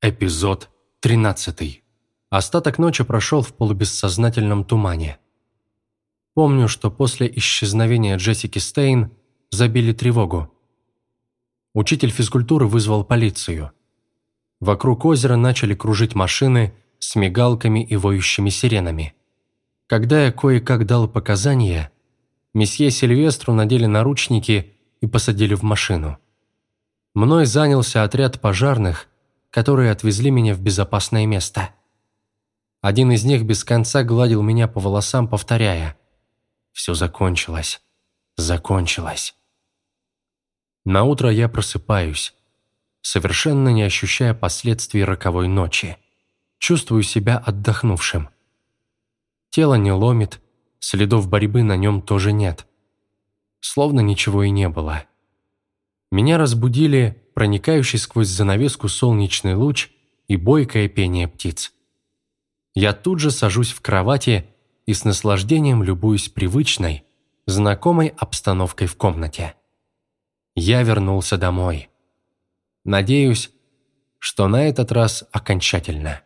Эпизод 13. Остаток ночи прошел в полубессознательном тумане. Помню, что после исчезновения Джессики Стейн забили тревогу. Учитель физкультуры вызвал полицию. Вокруг озера начали кружить машины с мигалками и воющими сиренами. Когда я кое-как дал показания, месье Сильвестру надели наручники и посадили в машину. Мной занялся отряд пожарных – которые отвезли меня в безопасное место. Один из них без конца гладил меня по волосам, повторяя «Все закончилось, закончилось». На утро я просыпаюсь, совершенно не ощущая последствий роковой ночи. Чувствую себя отдохнувшим. Тело не ломит, следов борьбы на нем тоже нет. Словно ничего и не было. Меня разбудили проникающий сквозь занавеску солнечный луч и бойкое пение птиц. Я тут же сажусь в кровати и с наслаждением любуюсь привычной, знакомой обстановкой в комнате. Я вернулся домой. Надеюсь, что на этот раз окончательно.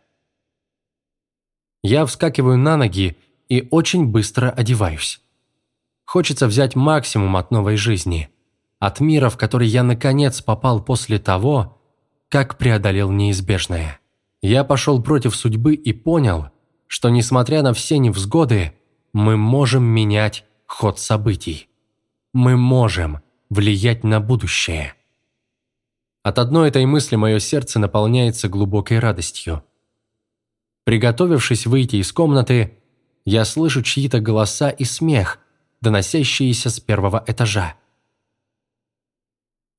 Я вскакиваю на ноги и очень быстро одеваюсь. Хочется взять максимум от новой жизни – от мира, в который я наконец попал после того, как преодолел неизбежное. Я пошел против судьбы и понял, что несмотря на все невзгоды, мы можем менять ход событий. Мы можем влиять на будущее. От одной этой мысли мое сердце наполняется глубокой радостью. Приготовившись выйти из комнаты, я слышу чьи-то голоса и смех, доносящиеся с первого этажа.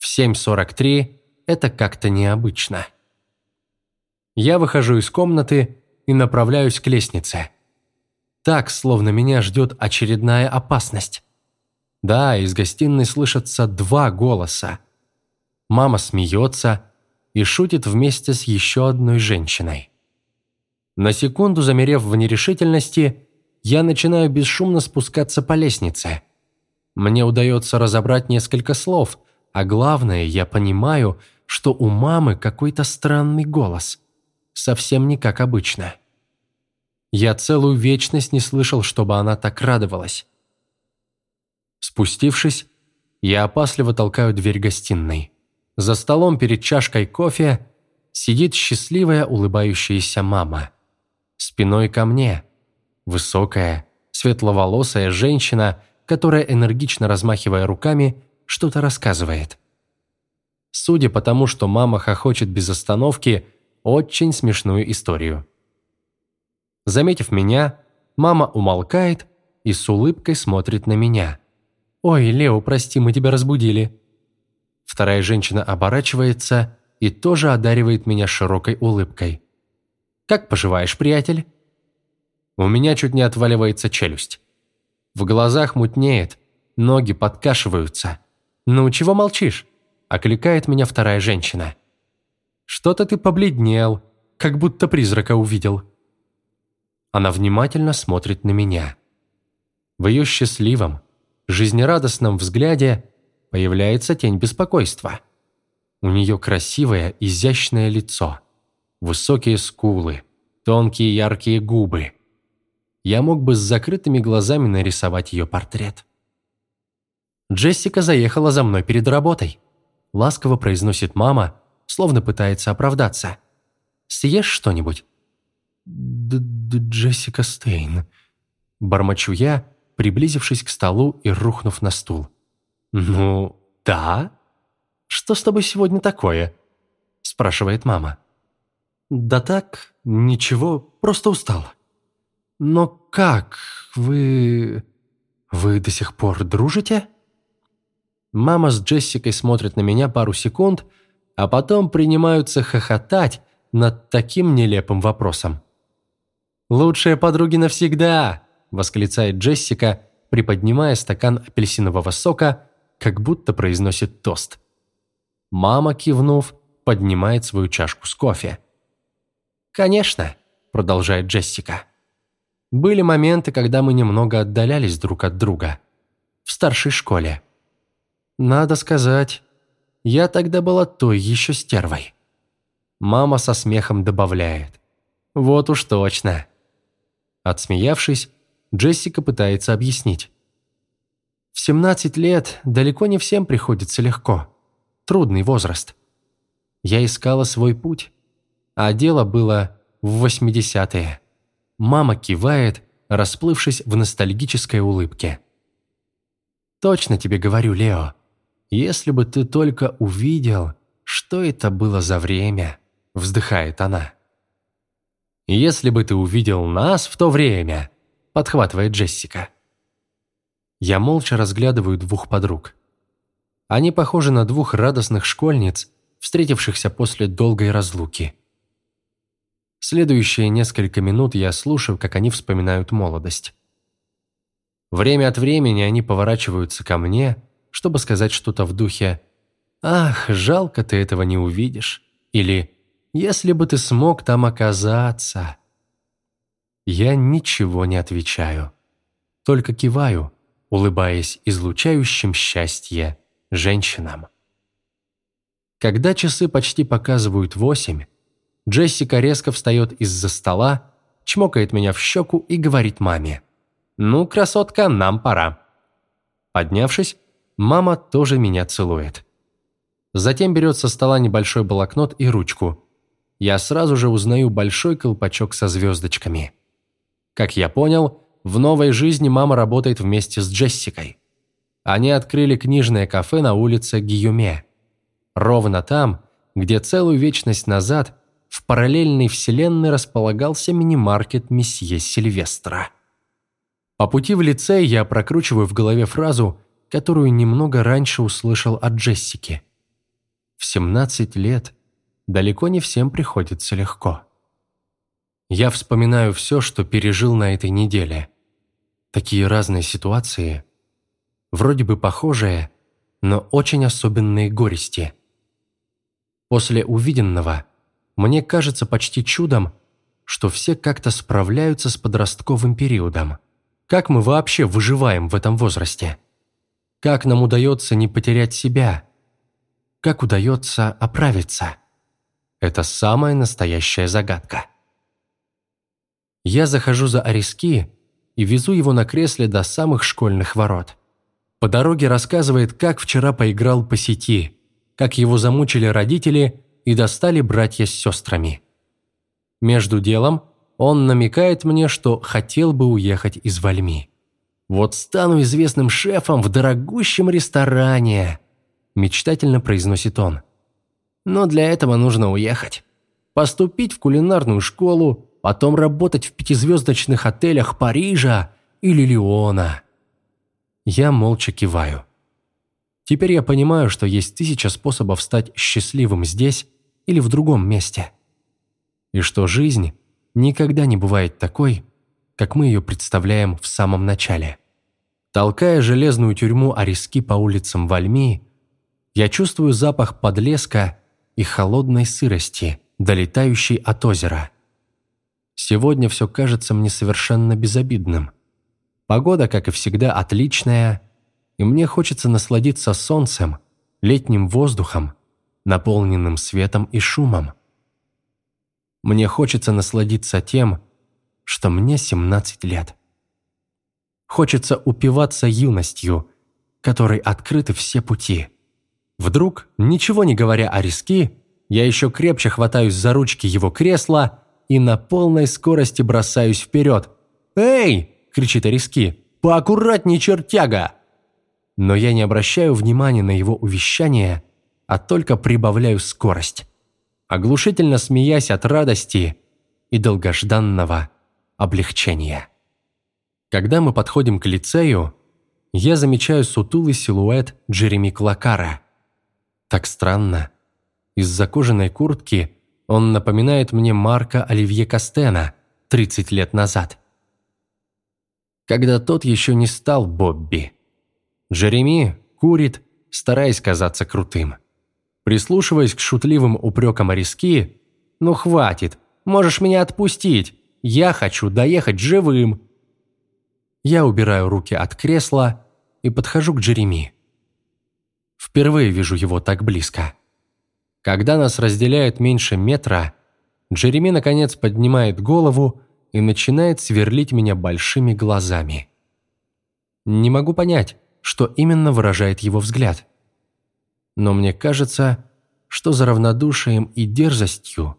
В 7.43 это как-то необычно. Я выхожу из комнаты и направляюсь к лестнице. Так, словно меня ждет очередная опасность. Да, из гостиной слышатся два голоса. Мама смеется и шутит вместе с еще одной женщиной. На секунду замерев в нерешительности, я начинаю бесшумно спускаться по лестнице. Мне удается разобрать несколько слов – а главное, я понимаю, что у мамы какой-то странный голос. Совсем не как обычно. Я целую вечность не слышал, чтобы она так радовалась. Спустившись, я опасливо толкаю дверь гостиной. За столом перед чашкой кофе сидит счастливая улыбающаяся мама. Спиной ко мне. Высокая, светловолосая женщина, которая, энергично размахивая руками, что-то рассказывает. Судя по тому, что мама хохочет без остановки, очень смешную историю. Заметив меня, мама умолкает и с улыбкой смотрит на меня. «Ой, Лео, прости, мы тебя разбудили». Вторая женщина оборачивается и тоже одаривает меня широкой улыбкой. «Как поживаешь, приятель?» У меня чуть не отваливается челюсть. В глазах мутнеет, ноги подкашиваются. «Ну, чего молчишь?» – окликает меня вторая женщина. «Что-то ты побледнел, как будто призрака увидел». Она внимательно смотрит на меня. В ее счастливом, жизнерадостном взгляде появляется тень беспокойства. У нее красивое, изящное лицо, высокие скулы, тонкие яркие губы. Я мог бы с закрытыми глазами нарисовать ее портрет. Джессика заехала за мной перед работой. Ласково произносит мама, словно пытается оправдаться. Съешь что-нибудь? Джессика Стейн. Бормочу я, приблизившись к столу и рухнув на стул. «Ну, да? Что с тобой сегодня такое?» спрашивает мама. «Да так, ничего, просто устал». «Но как? Вы... вы до сих пор дружите?» Мама с Джессикой смотрят на меня пару секунд, а потом принимаются хохотать над таким нелепым вопросом. «Лучшие подруги навсегда!» – восклицает Джессика, приподнимая стакан апельсинового сока, как будто произносит тост. Мама, кивнув, поднимает свою чашку с кофе. «Конечно», – продолжает Джессика. «Были моменты, когда мы немного отдалялись друг от друга. В старшей школе. Надо сказать, я тогда была той еще стервой. Мама со смехом добавляет. «Вот уж точно». Отсмеявшись, Джессика пытается объяснить. В 17 лет далеко не всем приходится легко. Трудный возраст. Я искала свой путь. А дело было в 80-е. Мама кивает, расплывшись в ностальгической улыбке. «Точно тебе говорю, Лео. Если бы ты только увидел, что это было за время», – вздыхает она. «Если бы ты увидел нас в то время», – подхватывает Джессика. Я молча разглядываю двух подруг. Они похожи на двух радостных школьниц, встретившихся после долгой разлуки. Следующие несколько минут я слушаю, как они вспоминают молодость. Время от времени они поворачиваются ко мне, чтобы сказать что-то в духе «Ах, жалко ты этого не увидишь» или «Если бы ты смог там оказаться». Я ничего не отвечаю, только киваю, улыбаясь излучающим счастье женщинам. Когда часы почти показывают восемь, Джессика резко встает из-за стола, чмокает меня в щеку и говорит маме. «Ну, красотка, нам пора». Поднявшись, мама тоже меня целует. Затем берет со стола небольшой блокнот и ручку. Я сразу же узнаю большой колпачок со звездочками. Как я понял, в новой жизни мама работает вместе с Джессикой. Они открыли книжное кафе на улице Гиюме. Ровно там, где целую вечность назад в параллельной вселенной располагался мини-маркет месье Сильвестра. По пути в лицей я прокручиваю в голове фразу, которую немного раньше услышал от Джессики. В 17 лет далеко не всем приходится легко. Я вспоминаю все, что пережил на этой неделе. Такие разные ситуации, вроде бы похожие, но очень особенные горести. После увиденного мне кажется почти чудом, что все как-то справляются с подростковым периодом. Как мы вообще выживаем в этом возрасте? Как нам удается не потерять себя? Как удается оправиться? Это самая настоящая загадка. Я захожу за Ариски и везу его на кресле до самых школьных ворот. По дороге рассказывает, как вчера поиграл по сети, как его замучили родители и достали братья с сестрами. Между делом он намекает мне, что хотел бы уехать из Вальми. «Вот стану известным шефом в дорогущем ресторане», – мечтательно произносит он. «Но для этого нужно уехать. Поступить в кулинарную школу, потом работать в пятизвездочных отелях Парижа или Лиона». Я молча киваю. Теперь я понимаю, что есть тысяча способов стать счастливым здесь или в другом месте. И что жизнь никогда не бывает такой, как мы ее представляем в самом начале. Толкая железную тюрьму Ариски по улицам Вальмии, я чувствую запах подлеска и холодной сырости, долетающей от озера. Сегодня все кажется мне совершенно безобидным. Погода, как и всегда, отличная, и мне хочется насладиться солнцем, летним воздухом, наполненным светом и шумом. Мне хочется насладиться тем, что мне 17 лет. Хочется упиваться юностью, которой открыты все пути. Вдруг, ничего не говоря о риски, я еще крепче хватаюсь за ручки его кресла и на полной скорости бросаюсь вперед. «Эй!» – кричит Ариски. «Поаккуратней, чертяга!» Но я не обращаю внимания на его увещание, а только прибавляю скорость, оглушительно смеясь от радости и долгожданного облегчения. Когда мы подходим к лицею, я замечаю сутулый силуэт Джереми Клакара. Так странно. Из-за кожаной куртки он напоминает мне Марка Оливье Кастена 30 лет назад. Когда тот еще не стал Бобби. Джереми курит, стараясь казаться крутым. Прислушиваясь к шутливым упрекам Ариски, «Ну хватит, можешь меня отпустить, я хочу доехать живым». Я убираю руки от кресла и подхожу к Джереми. Впервые вижу его так близко. Когда нас разделяет меньше метра, Джереми наконец поднимает голову и начинает сверлить меня большими глазами. Не могу понять, что именно выражает его взгляд. Но мне кажется, что за равнодушием и дерзостью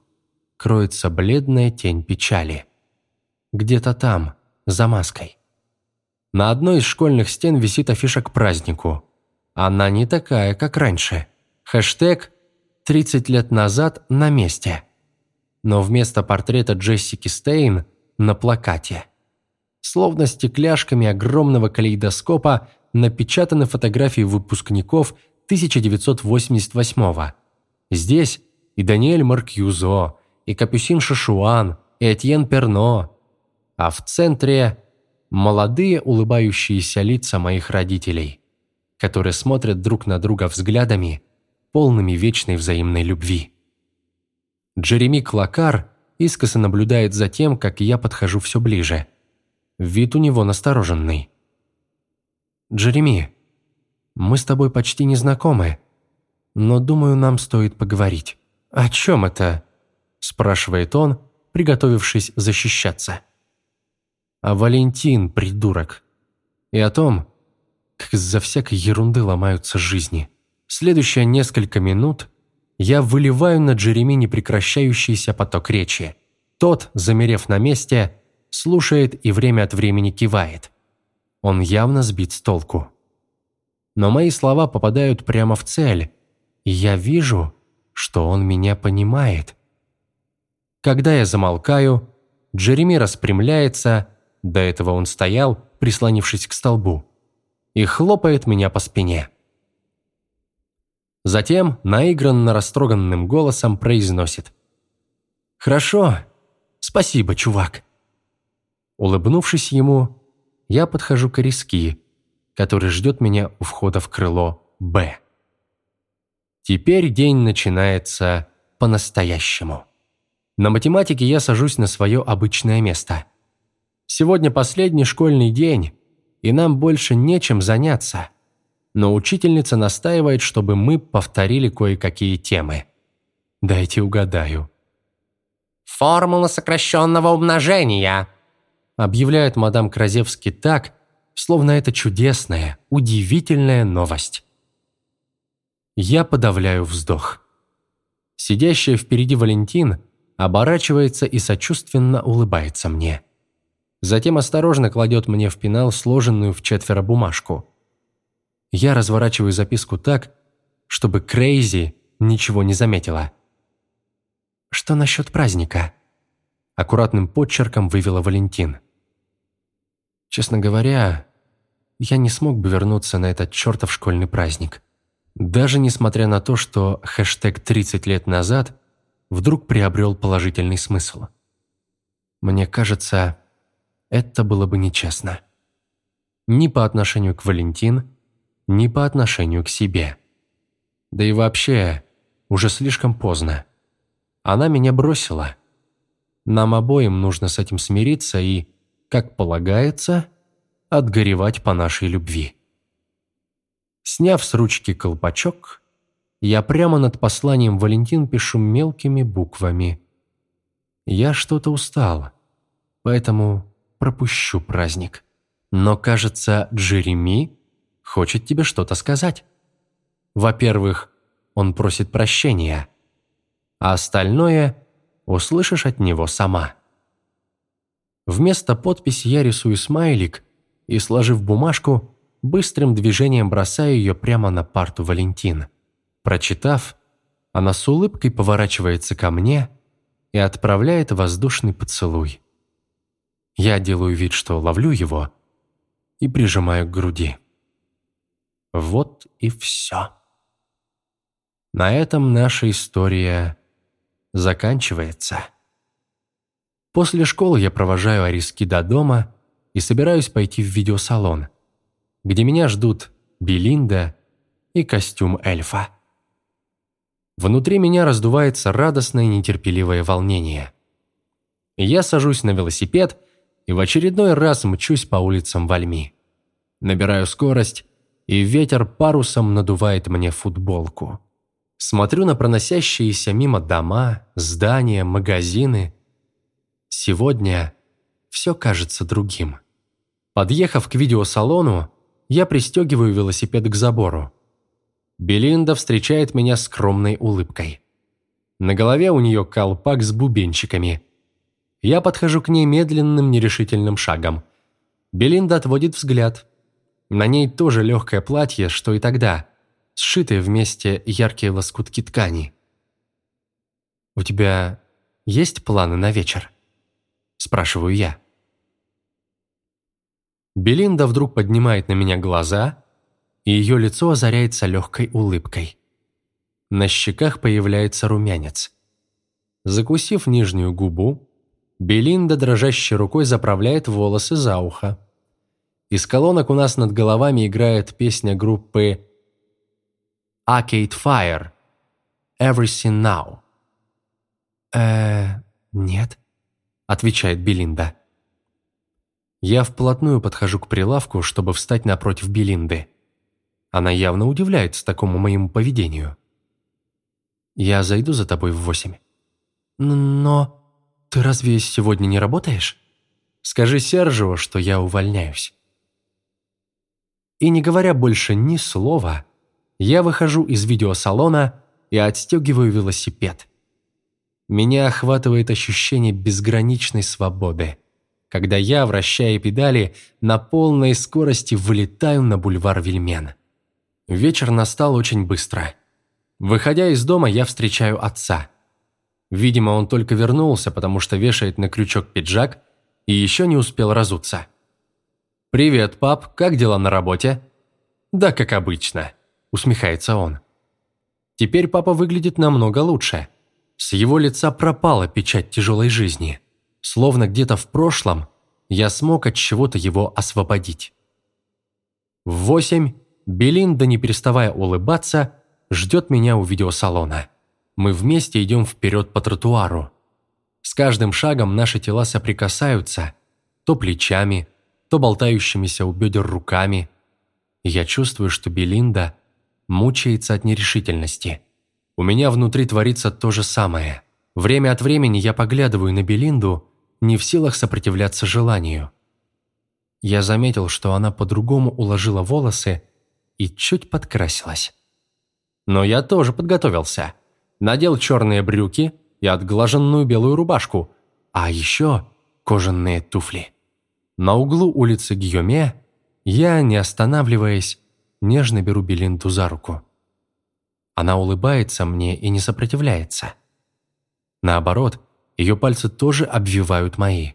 кроется бледная тень печали. Где-то там, за маской. На одной из школьных стен висит афиша к празднику. Она не такая, как раньше. Хэштег «30 лет назад на месте». Но вместо портрета Джессики Стейн на плакате. Словно стекляшками огромного калейдоскопа напечатаны фотографии выпускников 1988 -го. Здесь и Даниэль Маркьюзо, и Капюсин Шашуан, и Этьен Перно. А в центре молодые улыбающиеся лица моих родителей, которые смотрят друг на друга взглядами, полными вечной взаимной любви. Джереми Клакар искоса наблюдает за тем, как я подхожу все ближе. Вид у него настороженный. «Джереми, мы с тобой почти не знакомы, но думаю, нам стоит поговорить». «О чем это?» – спрашивает он, приготовившись защищаться а Валентин, придурок. И о том, как из-за всякой ерунды ломаются жизни. Следующие несколько минут я выливаю на Джереми непрекращающийся поток речи. Тот, замерев на месте, слушает и время от времени кивает. Он явно сбит с толку. Но мои слова попадают прямо в цель, и я вижу, что он меня понимает. Когда я замолкаю, Джереми распрямляется до этого он стоял, прислонившись к столбу, и хлопает меня по спине. Затем наигранно растроганным голосом произносит. «Хорошо, спасибо, чувак». Улыбнувшись ему, я подхожу к Риски, который ждет меня у входа в крыло «Б». Теперь день начинается по-настоящему. На математике я сажусь на свое обычное место – Сегодня последний школьный день, и нам больше нечем заняться. Но учительница настаивает, чтобы мы повторили кое-какие темы. Дайте угадаю. «Формула сокращенного умножения», объявляет мадам Кразевский так, словно это чудесная, удивительная новость. Я подавляю вздох. Сидящая впереди Валентин оборачивается и сочувственно улыбается мне. Затем осторожно кладет мне в пенал сложенную в четверо бумажку. Я разворачиваю записку так, чтобы Крейзи ничего не заметила. «Что насчет праздника?» Аккуратным подчерком вывела Валентин. Честно говоря, я не смог бы вернуться на этот чертов школьный праздник. Даже несмотря на то, что хэштег «30 лет назад» вдруг приобрел положительный смысл. Мне кажется, это было бы нечестно. Ни по отношению к Валентин, ни по отношению к себе. Да и вообще, уже слишком поздно. Она меня бросила. Нам обоим нужно с этим смириться и, как полагается, отгоревать по нашей любви. Сняв с ручки колпачок, я прямо над посланием Валентин пишу мелкими буквами. Я что-то устала, поэтому пропущу праздник. Но, кажется, Джереми хочет тебе что-то сказать. Во-первых, он просит прощения, а остальное услышишь от него сама. Вместо подписи я рисую смайлик и, сложив бумажку, быстрым движением бросаю ее прямо на парту Валентин. Прочитав, она с улыбкой поворачивается ко мне и отправляет воздушный поцелуй. Я делаю вид, что ловлю его и прижимаю к груди. Вот и все. На этом наша история заканчивается. После школы я провожаю Ариски до дома и собираюсь пойти в видеосалон, где меня ждут Белинда и костюм эльфа. Внутри меня раздувается радостное нетерпеливое волнение. Я сажусь на велосипед и в очередной раз мчусь по улицам Вальми. Набираю скорость, и ветер парусом надувает мне футболку. Смотрю на проносящиеся мимо дома, здания, магазины. Сегодня все кажется другим. Подъехав к видеосалону, я пристегиваю велосипед к забору. Белинда встречает меня скромной улыбкой. На голове у нее колпак с бубенчиками. Я подхожу к ней медленным нерешительным шагом. Белинда отводит взгляд. На ней тоже легкое платье, что и тогда, сшитые вместе яркие лоскутки ткани. «У тебя есть планы на вечер?» – спрашиваю я. Белинда вдруг поднимает на меня глаза, и ее лицо озаряется легкой улыбкой. На щеках появляется румянец. Закусив нижнюю губу, Белинда дрожащей рукой заправляет волосы за ухо. Из колонок у нас над головами играет песня группы Arcade Fire Everything Now. «Э, нет», — отвечает Белинда. Я вплотную подхожу к прилавку, чтобы встать напротив Белинды. Она явно удивляется такому моему поведению. «Я зайду за тобой в восемь». «Но ты разве сегодня не работаешь?» «Скажи Сержу, что я увольняюсь». И не говоря больше ни слова, я выхожу из видеосалона и отстегиваю велосипед. Меня охватывает ощущение безграничной свободы когда я, вращая педали, на полной скорости вылетаю на бульвар Вельмен. Вечер настал очень быстро. Выходя из дома, я встречаю отца. Видимо, он только вернулся, потому что вешает на крючок пиджак и еще не успел разуться. «Привет, пап, как дела на работе?» «Да, как обычно», – усмехается он. Теперь папа выглядит намного лучше. С его лица пропала печать тяжелой жизни – Словно где-то в прошлом я смог от чего-то его освободить. В восемь Белинда, не переставая улыбаться, ждет меня у видеосалона. Мы вместе идем вперед по тротуару. С каждым шагом наши тела соприкасаются, то плечами, то болтающимися у бедер руками. я чувствую, что Белинда мучается от нерешительности. У меня внутри творится то же самое. Время от времени я поглядываю на Белинду не в силах сопротивляться желанию. Я заметил, что она по-другому уложила волосы и чуть подкрасилась. Но я тоже подготовился. Надел черные брюки и отглаженную белую рубашку, а еще кожаные туфли. На углу улицы Гийоме я, не останавливаясь, нежно беру Белинду за руку. Она улыбается мне и не сопротивляется. Наоборот, ее пальцы тоже обвивают мои.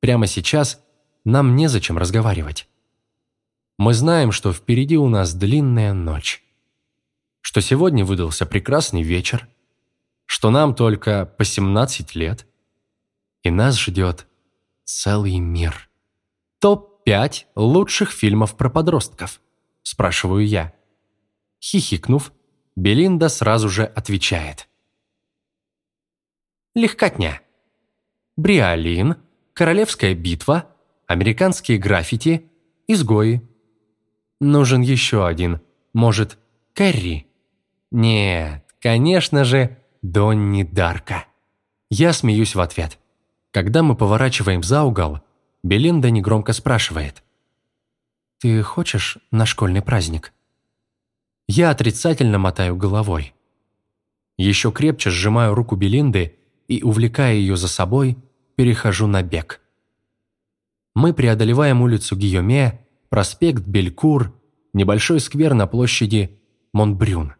Прямо сейчас нам незачем разговаривать. Мы знаем, что впереди у нас длинная ночь. Что сегодня выдался прекрасный вечер. Что нам только по 17 лет. И нас ждет целый мир. Топ-5 лучших фильмов про подростков, спрашиваю я. Хихикнув, Белинда сразу же отвечает – Легкотня. Бриолин, Королевская битва, Американские граффити, Изгои. Нужен еще один. Может, Кэрри? Нет, конечно же, Донни Дарка. Я смеюсь в ответ. Когда мы поворачиваем за угол, Белинда негромко спрашивает. «Ты хочешь на школьный праздник?» Я отрицательно мотаю головой. Еще крепче сжимаю руку Белинды и, увлекая ее за собой, перехожу на бег. Мы преодолеваем улицу Гийоме, проспект Белькур, небольшой сквер на площади Монбрюн.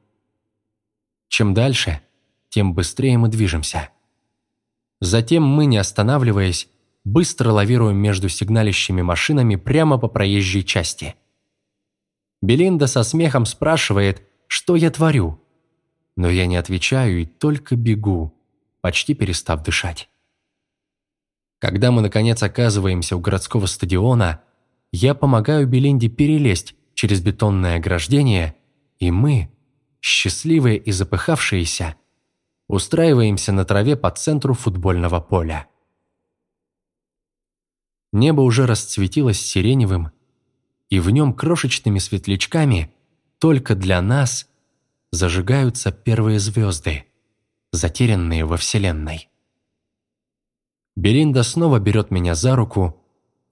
Чем дальше, тем быстрее мы движемся. Затем мы, не останавливаясь, быстро лавируем между сигналящими машинами прямо по проезжей части. Белинда со смехом спрашивает, что я творю. Но я не отвечаю и только бегу, почти перестав дышать. Когда мы, наконец, оказываемся у городского стадиона, я помогаю Белинде перелезть через бетонное ограждение, и мы, счастливые и запыхавшиеся, устраиваемся на траве по центру футбольного поля. Небо уже расцветилось сиреневым, и в нем крошечными светлячками только для нас зажигаются первые звезды, затерянные во Вселенной. Белинда снова берет меня за руку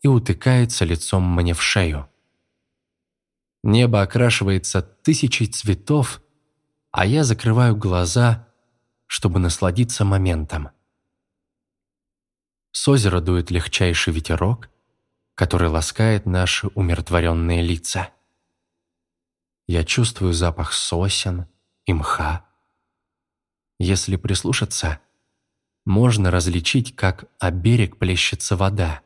и утыкается лицом мне в шею. Небо окрашивается тысячей цветов, а я закрываю глаза, чтобы насладиться моментом. С озера дует легчайший ветерок, который ласкает наши умиротворенные лица. Я чувствую запах сосен и мха. Если прислушаться, можно различить, как о берег плещется вода.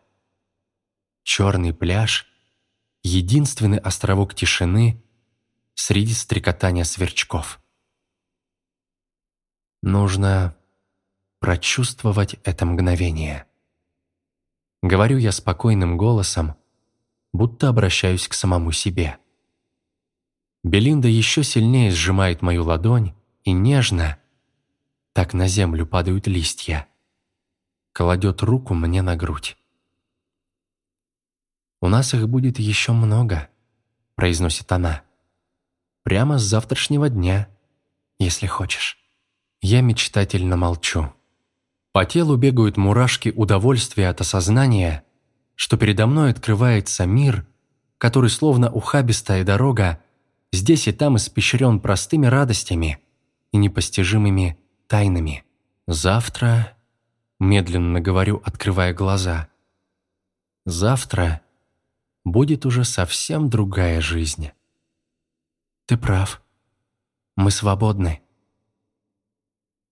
Черный пляж — единственный островок тишины среди стрекотания сверчков. Нужно прочувствовать это мгновение. Говорю я спокойным голосом, будто обращаюсь к самому себе. Белинда еще сильнее сжимает мою ладонь и нежно, так на землю падают листья, кладет руку мне на грудь. «У нас их будет еще много», — произносит она. «Прямо с завтрашнего дня, если хочешь». Я мечтательно молчу. По телу бегают мурашки удовольствия от осознания, что передо мной открывается мир, который словно ухабистая дорога, здесь и там испещрен простыми радостями и непостижимыми тайнами. Завтра, медленно говорю, открывая глаза, завтра будет уже совсем другая жизнь. Ты прав. Мы свободны.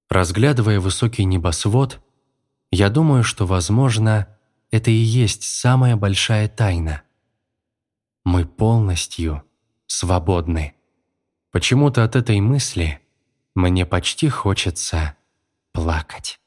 Разглядывая высокий небосвод, я думаю, что, возможно, это и есть самая большая тайна. Мы полностью свободны. Почему-то от этой мысли мне почти хочется плакать.